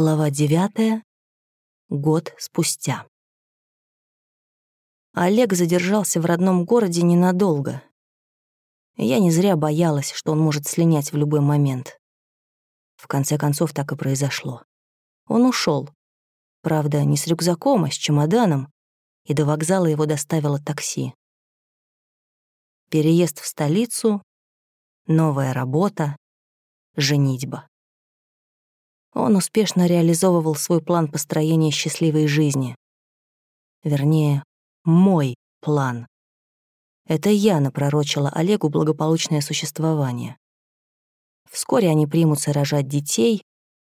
Глава девятая. Год спустя. Олег задержался в родном городе ненадолго. Я не зря боялась, что он может слинять в любой момент. В конце концов, так и произошло. Он ушел. Правда, не с рюкзаком, а с чемоданом, и до вокзала его доставило такси. Переезд в столицу, новая работа, женитьба. Он успешно реализовывал свой план построения счастливой жизни. Вернее, мой план. Это я напророчила Олегу благополучное существование. Вскоре они примутся рожать детей,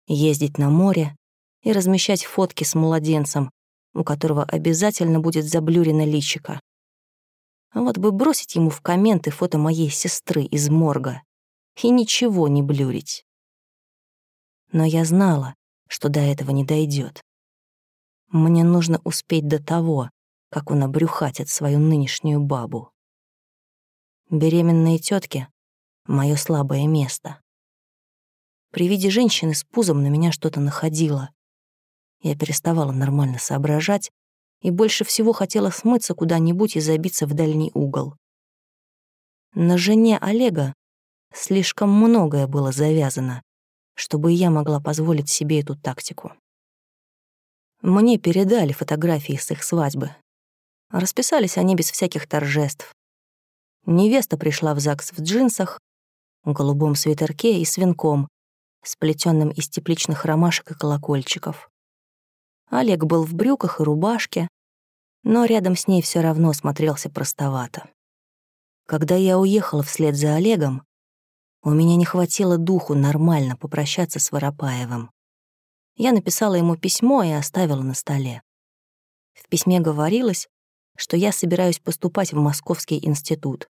ездить на море и размещать фотки с младенцем, у которого обязательно будет заблюрено личико. Вот бы бросить ему в комменты фото моей сестры из морга и ничего не блюрить но я знала, что до этого не дойдет. Мне нужно успеть до того, как он обрюхатит свою нынешнюю бабу. Беременные тетки — мое слабое место. При виде женщины с пузом на меня что-то находило. Я переставала нормально соображать и больше всего хотела смыться куда-нибудь и забиться в дальний угол. На жене Олега слишком многое было завязано, чтобы я могла позволить себе эту тактику. Мне передали фотографии с их свадьбы. Расписались они без всяких торжеств. Невеста пришла в ЗАГС в джинсах, голубом свитерке и с венком, сплетенным из тепличных ромашек и колокольчиков. Олег был в брюках и рубашке, но рядом с ней все равно смотрелся простовато. Когда я уехала вслед за Олегом, у меня не хватило духу нормально попрощаться с Воропаевым. Я написала ему письмо и оставила на столе. В письме говорилось, что я собираюсь поступать в Московский институт.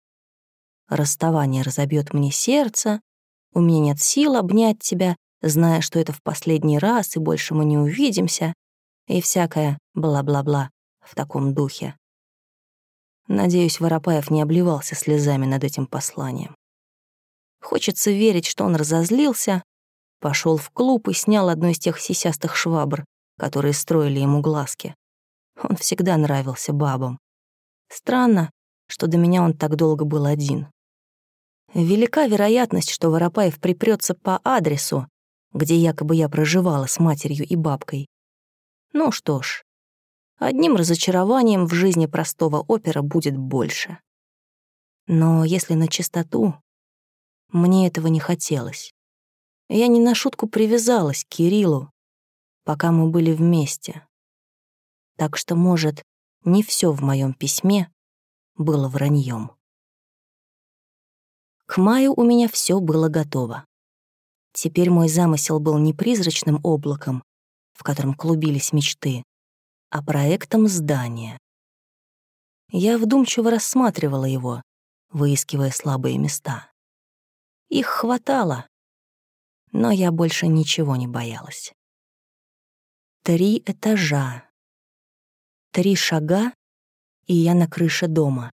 Расставание разобьет мне сердце, у меня нет сил обнять тебя, зная, что это в последний раз, и больше мы не увидимся, и всякое бла-бла-бла в таком духе. Надеюсь, Воропаев не обливался слезами над этим посланием. Хочется верить, что он разозлился, пошел в клуб и снял одну из тех сисястых швабр, которые строили ему глазки. Он всегда нравился бабам. Странно, что до меня он так долго был один. Велика вероятность, что Воропаев припрется по адресу, где якобы я проживала с матерью и бабкой. Ну что ж, одним разочарованием в жизни простого опера будет больше. Но если на чистоту, мне этого не хотелось. Я не на шутку привязалась к Кириллу, пока мы были вместе. Так что, может, не все в моем письме было враньем. К маю у меня все было готово. Теперь мой замысел был не призрачным облаком, в котором клубились мечты, а проектом здания. Я вдумчиво рассматривала его, выискивая слабые места. Их хватало, но я больше ничего не боялась. Три этажа. Три шага, и я на крыше дома.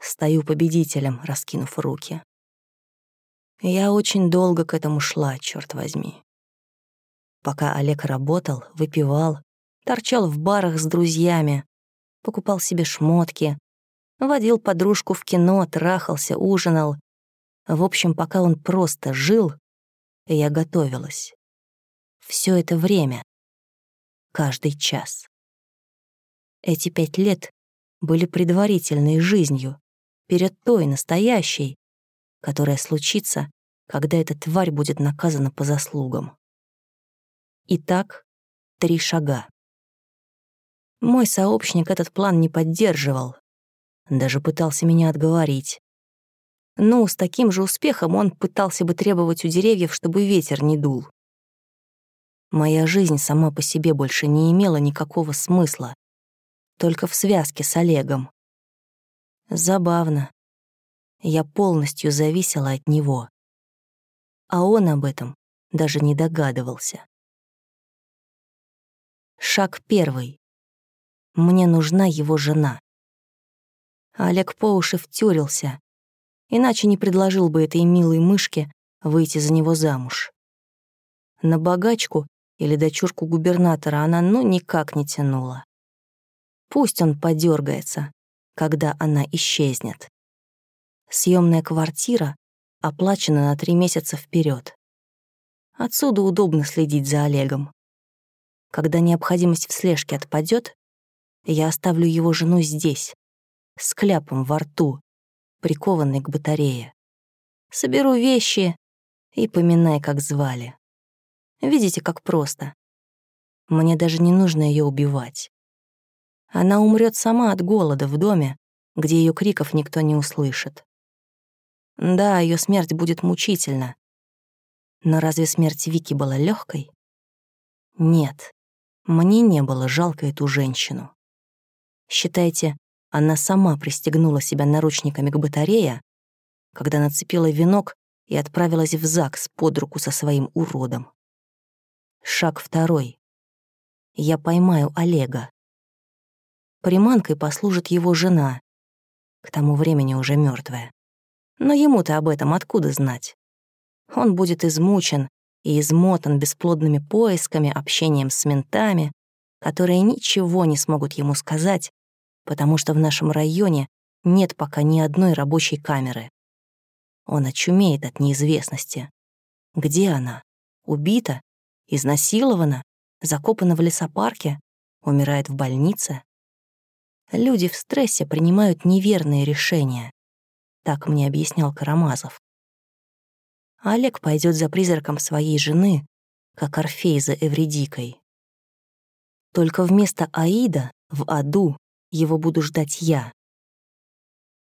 Стою победителем, раскинув руки. Я очень долго к этому шла, черт возьми. Пока Олег работал, выпивал, торчал в барах с друзьями, покупал себе шмотки, водил подружку в кино, трахался, ужинал, в общем, пока он просто жил, я готовилась. Все это время. Каждый час. Эти пять лет были предварительной жизнью перед той настоящей, которая случится, когда эта тварь будет наказана по заслугам. Итак, три шага. Мой сообщник этот план не поддерживал, даже пытался меня отговорить. Ну, с таким же успехом он пытался бы требовать у деревьев, чтобы ветер не дул. Моя жизнь сама по себе больше не имела никакого смысла, только в связке с Олегом. Забавно. Я полностью зависела от него. А он об этом даже не догадывался. Шаг первый. Мне нужна его жена. Олег по уши втюрился, иначе не предложил бы этой милой мышке выйти за него замуж. На богачку или дочурку губернатора она ну никак не тянула. Пусть он подергается, когда она исчезнет. Съемная квартира оплачена на три месяца вперед. Отсюда удобно следить за Олегом. Когда необходимость в слежке отпадет, я оставлю его жену здесь, с кляпом во рту, прикованной к батарее. Соберу вещи и поминай, как звали. Видите, как просто. Мне даже не нужно ее убивать. Она умрет сама от голода в доме, где ее криков никто не услышит. Да, ее смерть будет мучительна. Но разве смерть Вики была легкой? Нет, мне не было жалко эту женщину. Считайте, она сама пристегнула себя наручниками к батарее, когда нацепила венок и отправилась в ЗАГС под руку со своим уродом. Шаг второй. Я поймаю Олега. Приманкой послужит его жена, к тому времени уже мертвая. Но ему-то об этом откуда знать? Он будет измучен и измотан бесплодными поисками, общением с ментами, которые ничего не смогут ему сказать, потому что в нашем районе нет пока ни одной рабочей камеры. Он очумеет от неизвестности. Где она? Убита? Изнасилована? Закопана в лесопарке? Умирает в больнице? Люди в стрессе принимают неверные решения. Так мне объяснял Карамазов. Олег пойдет за призраком своей жены, как Орфей за Эвредикой. Только вместо Аида в аду его буду ждать я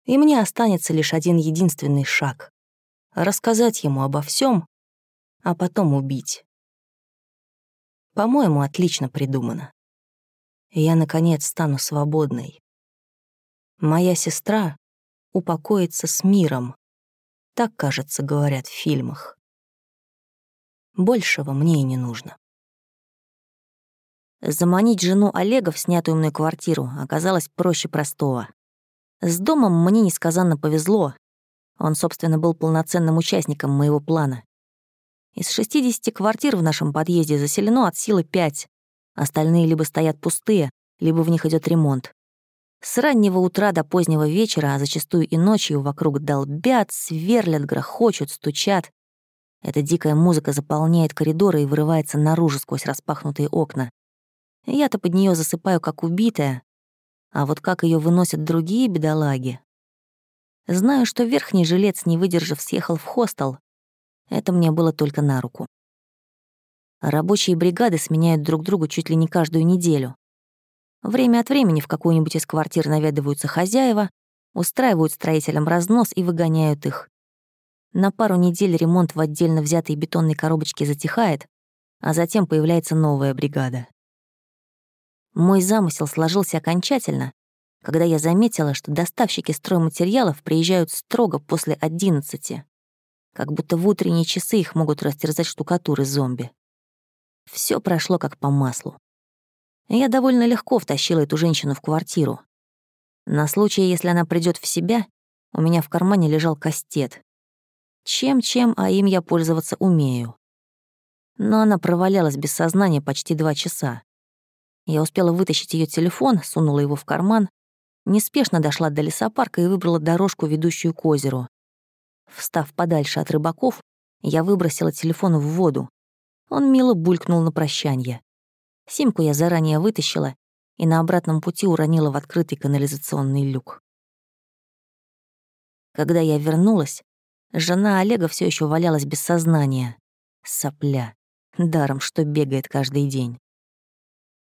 и мне останется лишь один единственный шаг — рассказать ему обо всем, а потом убить. По-моему, отлично придумано. Я, наконец, стану свободной. Моя сестра упокоится с миром. Так, кажется, говорят в фильмах. Большего мне и не нужно. Заманить жену Олега в снятую мной квартиру оказалось проще простого. С домом мне несказанно повезло. Он, собственно, был полноценным участником моего плана. Из 60 квартир в нашем подъезде заселено от силы 5. Остальные либо стоят пустые, либо в них идет ремонт. С раннего утра до позднего вечера, а зачастую и ночью, вокруг долбят, сверлят, грохочут, стучат. Эта дикая музыка заполняет коридоры и вырывается наружу сквозь распахнутые окна. Я-то под нее засыпаю как убитая, а вот как ее выносят другие бедолаги? Знаю, что верхний жилец, не выдержав, съехал в хостел. Это мне было только на руку. Рабочие бригады сменяют друг друга чуть ли не каждую неделю. Время от времени в какую-нибудь из квартир наведываются хозяева, устраивают строителям разнос и выгоняют их. На пару недель ремонт в отдельно взятой бетонной коробочке затихает, а затем появляется новая бригада. Мой замысел сложился окончательно, когда я заметила, что доставщики стройматериалов приезжают строго после одиннадцати, как будто в утренние часы их могут растерзать штукатуры зомби. Все прошло как по маслу. Я довольно легко втащила эту женщину в квартиру. На случай, если она придет в себя, у меня в кармане лежал кастет. Чем-чем, а им я пользоваться умею. Но она провалялась без сознания почти два часа. Я успела вытащить ее телефон, сунула его в карман, неспешно дошла до лесопарка и выбрала дорожку, ведущую к озеру. Встав подальше от рыбаков, я выбросила телефон в воду. Он мило булькнул на прощанье. Симку я заранее вытащила и на обратном пути уронила в открытый канализационный люк. Когда я вернулась, жена Олега все еще валялась без сознания. Сопля. Даром, что бегает каждый день.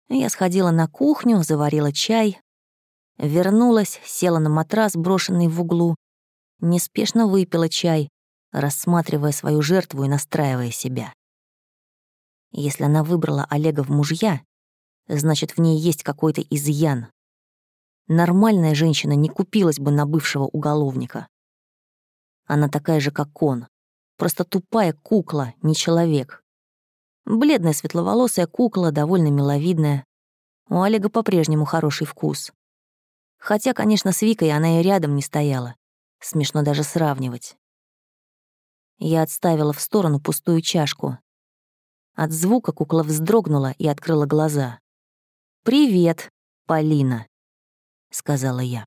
Я сходила на кухню, заварила чай, вернулась, села на матрас, брошенный в углу, неспешно выпила чай, рассматривая свою жертву и настраивая себя. Если она выбрала Олега в мужья, значит, в ней есть какой-то изъян. Нормальная женщина не купилась бы на бывшего уголовника. Она такая же, как он. Просто тупая кукла, не человек. Бледная светловолосая кукла, довольно миловидная. У Олега по-прежнему хороший вкус. Хотя, конечно, с Викой она и рядом не стояла. Смешно даже сравнивать. Я отставила в сторону пустую чашку. От звука кукла вздрогнула и открыла глаза. «Привет, Полина», — сказала я.